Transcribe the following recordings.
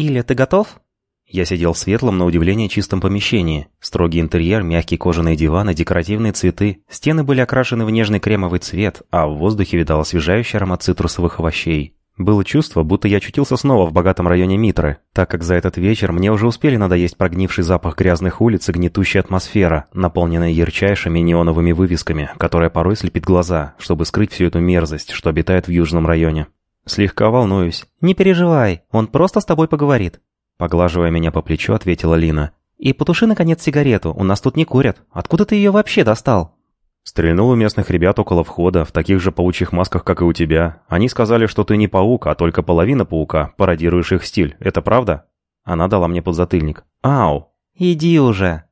«Иля, ты готов?» Я сидел в светлом, на удивление чистом помещении. Строгий интерьер, мягкий кожаный диван и декоративные цветы. Стены были окрашены в нежный кремовый цвет, а в воздухе витал освежающий аромат цитрусовых овощей. Было чувство, будто я очутился снова в богатом районе Митры, так как за этот вечер мне уже успели надоесть прогнивший запах грязных улиц и гнетущая атмосфера, наполненная ярчайшими неоновыми вывесками, которая порой слепит глаза, чтобы скрыть всю эту мерзость, что обитает в южном районе. Слегка волнуюсь. «Не переживай, он просто с тобой поговорит». Поглаживая меня по плечу, ответила Лина. «И потуши, наконец, сигарету, у нас тут не курят. Откуда ты ее вообще достал?» Стрельнул у местных ребят около входа, в таких же паучьих масках, как и у тебя. Они сказали, что ты не паук, а только половина паука, пародируешь их стиль. Это правда? Она дала мне подзатыльник. «Ау!» «Иди уже!»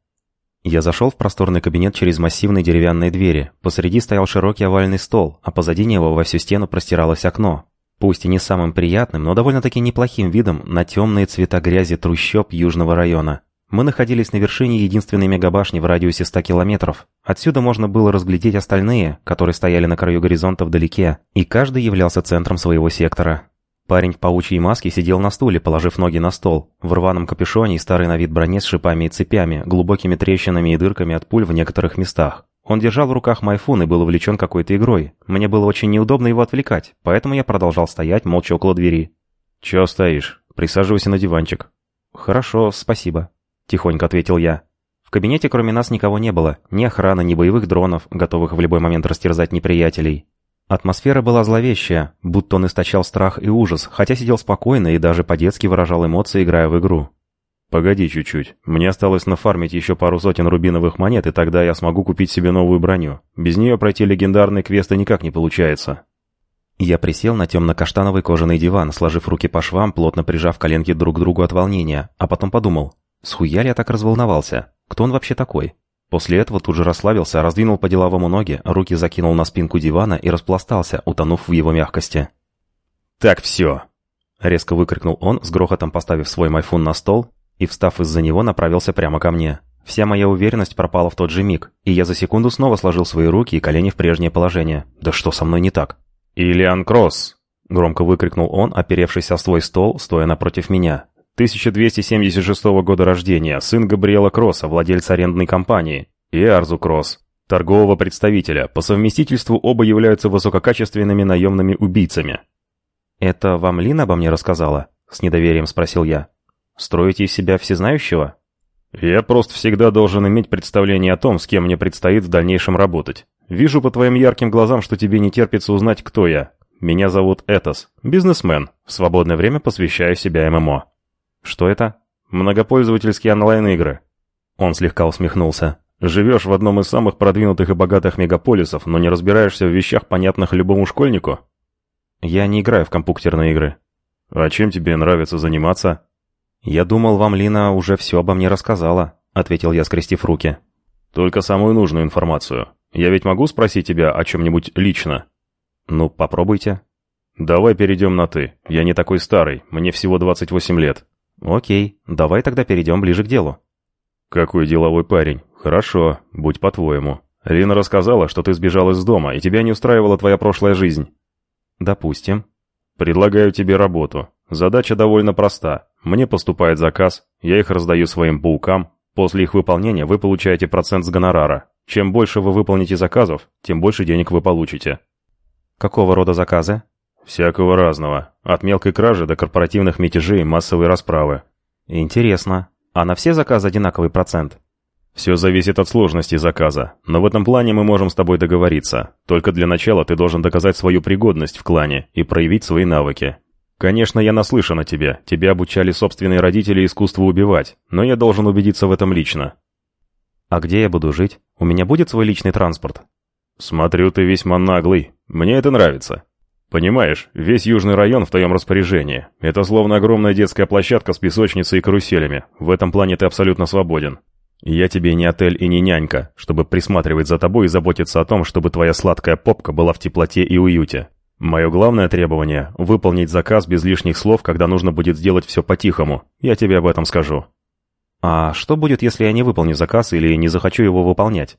Я зашел в просторный кабинет через массивные деревянные двери. Посреди стоял широкий овальный стол, а позади него во всю стену простиралось окно. Пусть и не самым приятным, но довольно-таки неплохим видом на темные цвета грязи трущоб южного района. Мы находились на вершине единственной мегабашни в радиусе 100 километров. Отсюда можно было разглядеть остальные, которые стояли на краю горизонта вдалеке, и каждый являлся центром своего сектора. Парень в паучьей маске сидел на стуле, положив ноги на стол, в рваном капюшоне и старой на вид броне с шипами и цепями, глубокими трещинами и дырками от пуль в некоторых местах. Он держал в руках майфун и был увлечен какой-то игрой. Мне было очень неудобно его отвлекать, поэтому я продолжал стоять молча около двери. «Чего стоишь? Присаживайся на диванчик». «Хорошо, спасибо», — тихонько ответил я. В кабинете кроме нас никого не было, ни охраны, ни боевых дронов, готовых в любой момент растерзать неприятелей. Атмосфера была зловещая, будто он источал страх и ужас, хотя сидел спокойно и даже по-детски выражал эмоции, играя в игру. «Погоди чуть-чуть. Мне осталось нафармить еще пару сотен рубиновых монет, и тогда я смогу купить себе новую броню. Без нее пройти легендарный квест никак не получается». Я присел на темно-каштановый кожаный диван, сложив руки по швам, плотно прижав коленки друг к другу от волнения, а потом подумал, схуя ли я так разволновался? Кто он вообще такой? После этого тут же расслабился, раздвинул по-деловому ноги, руки закинул на спинку дивана и распластался, утонув в его мягкости. «Так все!» — резко выкрикнул он, с грохотом поставив свой майфун на стол и, встав из-за него, направился прямо ко мне. Вся моя уверенность пропала в тот же миг, и я за секунду снова сложил свои руки и колени в прежнее положение. Да что со мной не так? «Ильян Кросс!» — громко выкрикнул он, оперевшись о свой стол, стоя напротив меня. 1276 года рождения, сын Габриэла Кросса, владельца арендной компании, и Арзу Кросс, торгового представителя. По совместительству оба являются высококачественными наемными убийцами. «Это вам Лина обо мне рассказала?» — с недоверием спросил я. Строите из себя всезнающего? Я просто всегда должен иметь представление о том, с кем мне предстоит в дальнейшем работать. Вижу по твоим ярким глазам, что тебе не терпится узнать, кто я. Меня зовут Этос, бизнесмен. В свободное время посвящаю себя ММО. Что это? Многопользовательские онлайн-игры. Он слегка усмехнулся. Живешь в одном из самых продвинутых и богатых мегаполисов, но не разбираешься в вещах, понятных любому школьнику? Я не играю в компьютерные игры. А чем тебе нравится заниматься? «Я думал, вам Лина уже все обо мне рассказала», — ответил я, скрестив руки. «Только самую нужную информацию. Я ведь могу спросить тебя о чем-нибудь лично?» «Ну, попробуйте». «Давай перейдем на «ты». Я не такой старый, мне всего 28 лет». «Окей, давай тогда перейдем ближе к делу». «Какой деловой парень. Хорошо, будь по-твоему. Лина рассказала, что ты сбежал из дома, и тебя не устраивала твоя прошлая жизнь». «Допустим». «Предлагаю тебе работу. Задача довольно проста. Мне поступает заказ, я их раздаю своим паукам. После их выполнения вы получаете процент с гонорара. Чем больше вы выполните заказов, тем больше денег вы получите. Какого рода заказы? Всякого разного. От мелкой кражи до корпоративных мятежей и массовой расправы. Интересно. А на все заказы одинаковый процент? Все зависит от сложности заказа, но в этом плане мы можем с тобой договориться. Только для начала ты должен доказать свою пригодность в клане и проявить свои навыки. «Конечно, я наслышан о тебе. Тебя обучали собственные родители искусству убивать, но я должен убедиться в этом лично». «А где я буду жить? У меня будет свой личный транспорт?» «Смотрю, ты весьма наглый. Мне это нравится. Понимаешь, весь южный район в твоем распоряжении. Это словно огромная детская площадка с песочницей и каруселями. В этом плане ты абсолютно свободен. Я тебе не отель и не нянька, чтобы присматривать за тобой и заботиться о том, чтобы твоя сладкая попка была в теплоте и уюте. Мое главное требование — выполнить заказ без лишних слов, когда нужно будет сделать все по-тихому. Я тебе об этом скажу. А что будет, если я не выполню заказ или не захочу его выполнять?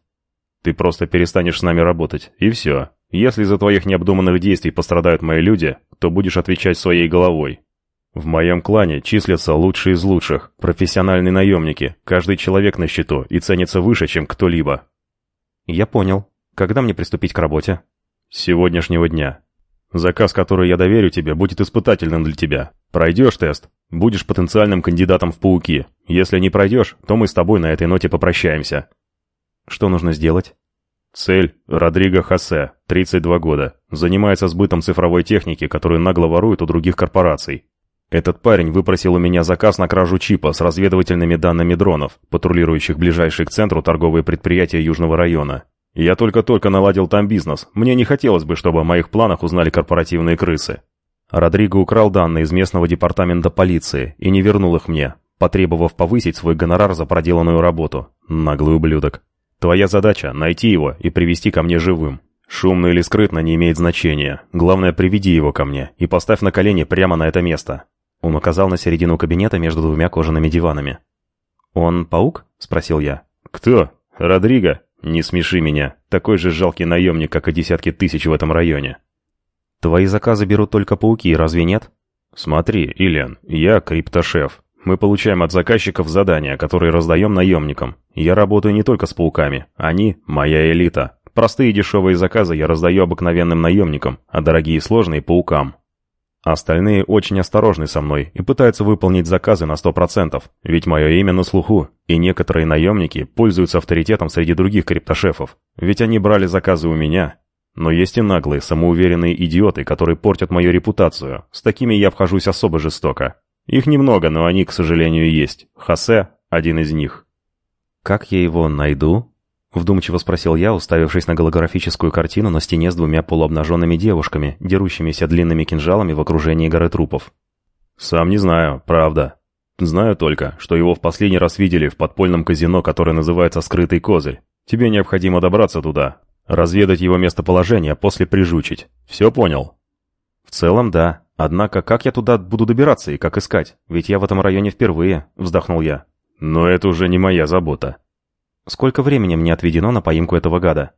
Ты просто перестанешь с нами работать, и все. Если из-за твоих необдуманных действий пострадают мои люди, то будешь отвечать своей головой. В моем клане числятся лучшие из лучших, профессиональные наемники, каждый человек на счету и ценится выше, чем кто-либо. Я понял. Когда мне приступить к работе? С сегодняшнего дня. Заказ, который я доверю тебе, будет испытательным для тебя. Пройдешь тест, будешь потенциальным кандидатом в пауки. Если не пройдешь, то мы с тобой на этой ноте попрощаемся. Что нужно сделать? Цель – Родриго Хосе, 32 года. Занимается сбытом цифровой техники, которую нагло ворует у других корпораций. Этот парень выпросил у меня заказ на кражу чипа с разведывательными данными дронов, патрулирующих ближайшие к центру торговые предприятия Южного района. Я только-только наладил там бизнес. Мне не хотелось бы, чтобы о моих планах узнали корпоративные крысы. Родриго украл данные из местного департамента полиции и не вернул их мне, потребовав повысить свой гонорар за проделанную работу. Наглый ублюдок. Твоя задача — найти его и привести ко мне живым. Шумно или скрытно не имеет значения. Главное, приведи его ко мне и поставь на колени прямо на это место. Он указал на середину кабинета между двумя кожаными диванами. «Он паук?» — спросил я. «Кто? Родриго? Не смеши меня. Такой же жалкий наемник, как и десятки тысяч в этом районе». «Твои заказы берут только пауки, разве нет?» «Смотри, Ильян, я криптошеф. Мы получаем от заказчиков задания, которые раздаем наемникам. Я работаю не только с пауками. Они — моя элита. Простые дешевые заказы я раздаю обыкновенным наемникам, а дорогие и сложные — паукам. Остальные очень осторожны со мной и пытаются выполнить заказы на 100%, ведь мое имя на слуху, и некоторые наемники пользуются авторитетом среди других криптошефов, ведь они брали заказы у меня. Но есть и наглые, самоуверенные идиоты, которые портят мою репутацию. С такими я обхожусь особо жестоко. Их немного, но они, к сожалению, есть. Хосе – один из них. «Как я его найду?» Вдумчиво спросил я, уставившись на голографическую картину на стене с двумя полуобнаженными девушками, дерущимися длинными кинжалами в окружении горы трупов. «Сам не знаю, правда. Знаю только, что его в последний раз видели в подпольном казино, которое называется «Скрытый козырь». Тебе необходимо добраться туда, разведать его местоположение, после прижучить. Все понял?» «В целом, да. Однако, как я туда буду добираться и как искать? Ведь я в этом районе впервые», — вздохнул я. «Но это уже не моя забота. Сколько времени мне отведено на поимку этого гада?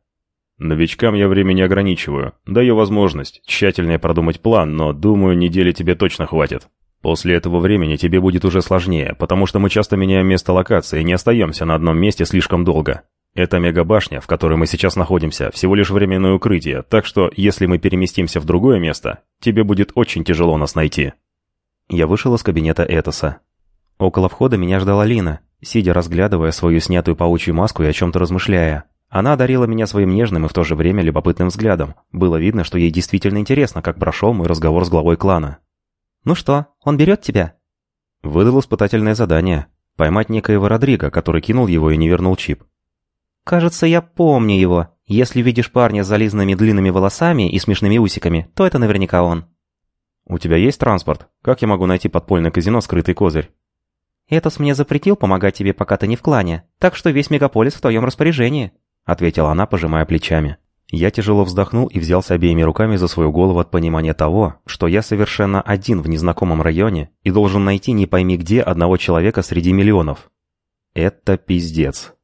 Новичкам я время не ограничиваю. Даю возможность тщательнее продумать план, но, думаю, недели тебе точно хватит. После этого времени тебе будет уже сложнее, потому что мы часто меняем место локации и не остаемся на одном месте слишком долго. Эта мегабашня, в которой мы сейчас находимся, всего лишь временное укрытие, так что если мы переместимся в другое место, тебе будет очень тяжело нас найти. Я вышел из кабинета Этоса. Около входа меня ждала Лина, сидя разглядывая свою снятую паучью маску и о чем-то размышляя. Она одарила меня своим нежным и в то же время любопытным взглядом. Было видно, что ей действительно интересно, как прошел мой разговор с главой клана. «Ну что, он берет тебя?» Выдал испытательное задание. Поймать некоего Родриго, который кинул его и не вернул чип. «Кажется, я помню его. Если видишь парня с зализанными длинными волосами и смешными усиками, то это наверняка он». «У тебя есть транспорт? Как я могу найти подпольное казино «Скрытый козырь»?» «Этос мне запретил помогать тебе, пока ты не в клане, так что весь мегаполис в твоем распоряжении», — ответила она, пожимая плечами. Я тяжело вздохнул и взялся обеими руками за свою голову от понимания того, что я совершенно один в незнакомом районе и должен найти не пойми где одного человека среди миллионов. Это пиздец.